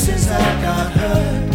voices I got heard.